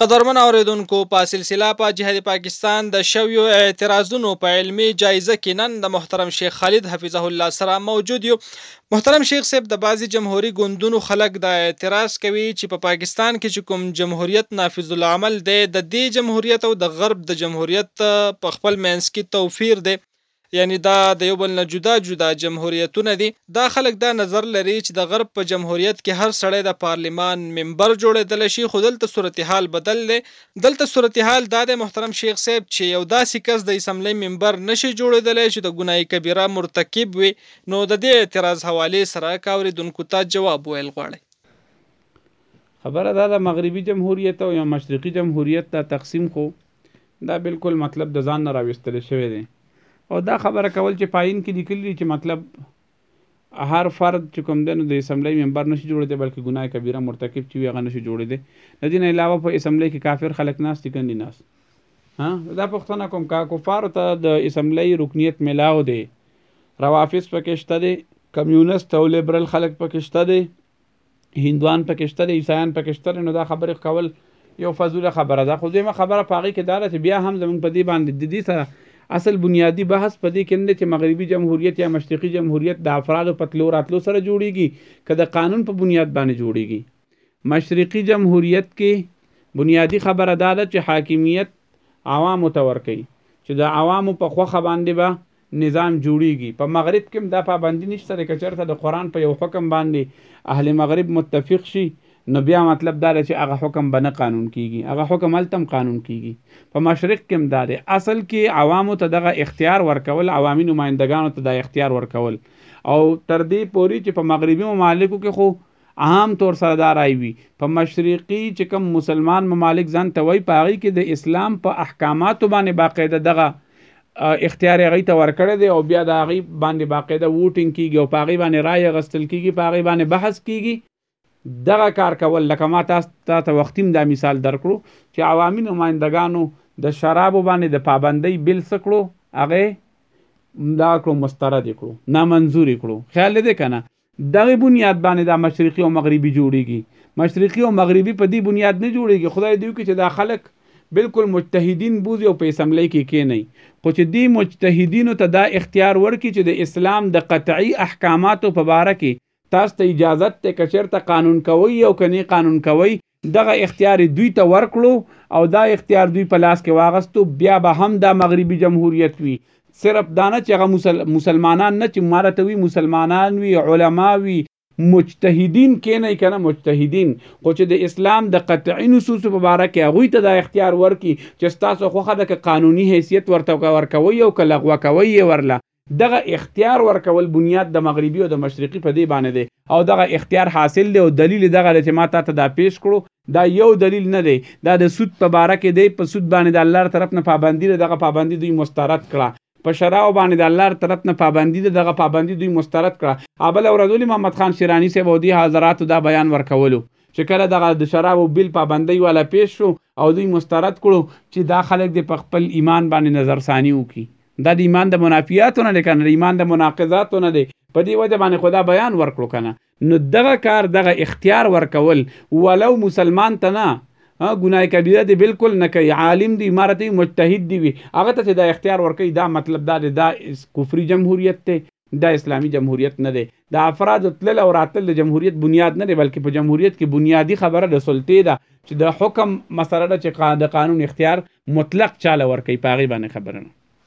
قدرمن اوریدونکو په سلسله په جهاد پاکستان د شویو اعتراضونو په علمي جایزه کې نن د محترم شیخ خالد حفظه الله سره موجود یو. محترم شیخ صاحب، د بعضی جمهوریت ګوندونو خلک د اعتراض کوي چې په پا پاکستان کې کوم جمهوریت نافذ العمل دی، د دې جمهوریت او د غرب د جمهوریت په خپل مینس کې توفیر دی. یعنی دا د یو بل نه جدا جدا جمهوریتونه دي. دا خلک دا نظر لري چې د غرب په جمهوریت کې هر سړی د پارلیمان ممبر جوړېدل شي، خو دلته صورتحال بدل دی. دلته صورتحال دا د محترم شیخ صاحب، چې یو داسې کس د اسمبلی ممبر نشي جوړېدل چې د ګناي کبیره مرتکب وي. نو د دې اعتراض حواله سره کاوریدونکو ته جواب ویل غواړي خبره دا د مغربي جمهوریت او یا مشرقي جمهوریت ته تقسیم خو دا بالکل مطلب د ځان نه راوستل شوی دی. او دا خبره کول چې پاین کې لیکلی چې مطلب هر فرد چې کوم دنو د اسمبلی ممبر نشي جوړ دی بلکې ګناه کبیره، مرتکب چې هغه نشي جوړ دی د دې نه علاوه په اسمبلی کې کافر خلک ناس دي کني ناس ها؟ دا پښتنه کوم کا کفار ته د اسمبلی رکنیت ملاو دی روافض پکې شته دی، کمیونست او لیبرل خلک پکې شته دی، هندوان پکې شته دی، عیسایان پکې شته نو دا خبره کول یو فضول خبره ده. خو دې ما خبره پاغي کې دالت بیا هم زمون په دې باندې د دې سره اصل بنیادی بحث په دې کې نه چې مغربي جمهوریت یا مشرقي جمهوریت د افراد په تلو راتلو سره جوړیږي، که د قانون په بنیاد باندې جوړیږي. مشرقي جمهوریت کې بنیادی خبره دا ده چې حاکمیت عوامو ته ورکوي، چې د عوامو په خوخه باندې به با نظام جوړیږي. په مغرب کې دا پابندي نشته د کچرته د قران په یو حکم باندې اهل مغرب متفق شي نو بیا مطلب دا چې هغه حکم بنه قانون کیږي. هغه حکم التم قانون کیږي. په مشرق کې هم دا دی اصل کې عوامو ته دغه اختیار ورکول عوامي نمائندگانو ته د اختیار ورکول. او تر دې پوري چې په مغربي ممالکو کې خو عام طور سره دا راي وي. په مشرقي چې کوم مسلمان ممالک ځان ته وای پاغي کې د اسلام په احکاماتو باندې باقاعده دغه اختیار غي ته ورکړی دی او بیا دا غي باندې باقاعده ووټینګ کیږي او پاغي باندې رائے غستل کیږي پاغي باندې بحث کیږي. دغه کار کول، لکه ما تاسو ته وختیم دا مثال درکړو، چې عوامي نمائندگانو د شرابو باندې د پابندۍ بل سکړو هغه دا کړو، مسترد کړو، نامنظور کړو. خیال دې کنه دغه بنیاد باندې د مشرقي او مغربي جوړیږي. مشرقي او مغربي په دې بنیاد نه جوړیږي. خدای دې وکړي چې دا خلک بالکل مجتهدین بوزي او په اسمبلی کې کې نه خو چې دی مجتهدینو ته دا اختیار ورکړي چې د اسلام د قطعی احکاماتو په باره کې تاسو ته اجازه ته کچر ته قانون کوي او کني قانون کوي دغه اختیار دوی ته ورکړو او دا اختیار دوی په لاس کې واغستو، بیا به هم دا مغربي جمهوریت وي. صرف دانه چې هغه مسلمانان نه، چې مارته وي مسلمانان وي، علما وي، مجتهدین کې نه کنه مجتهدین. خو چې د اسلام د قطعی نصوص په اړه کې هغه ته دا اختیار ورکي چې تاسو خو د قانوني حیثیت ورته ورکوي او کله غوا کوي ورله. دغه اختیار ورکول بنیاد د مغربي او د مشرقي په دی باندې دی. او دغه اختیار حاصل دی او دلیل دغه چې ما ته دا پیش کړو. دا یو دلیل نه دی. دا د سود په باره کې دی. په سود باندې د الله طرف نه پابندی دغه پابندی دوی مسترد کړه. په شراب باندې د الله طرف نه پابندی دغه پابندی دوی مسترد کړه. ابل اورذول محمد خان شیرانی سے بودی حضرات دا بیان ورکولو؟ چې کله دغه د شراب او بل پابندی والا پیش شو او دوی مسترد کړو چې دا خلک د خپل ایمان باندې نظر ثانی وکي دا د ایمان د منافیاتو نه لیکنه ایمان د مناقضاتو نه دی. په دې وجه باندې خدا بیان ورکړو کنه. نو دغه کار، دغه اختیار ورکول، ولو مسلمان ته نه. ګناه کبیره دی بالکل نه کوي. عالم دی امارت مجتهد دی وي. هغه ته دا اختیار ورکوي، دا مطلب دا دا کفری جمهوریت ته دا اسلامی جمهوریت نه دی. دا افراد تلل او راتل د جمهوریت بنیاد نه دی، بلکې په جمهوریت کې بنیادی خبره د سلطې ده. چې د حکم مسله چې د قانون اختیار مطلق چاله ورکوي. پاغي باندې خبره نه.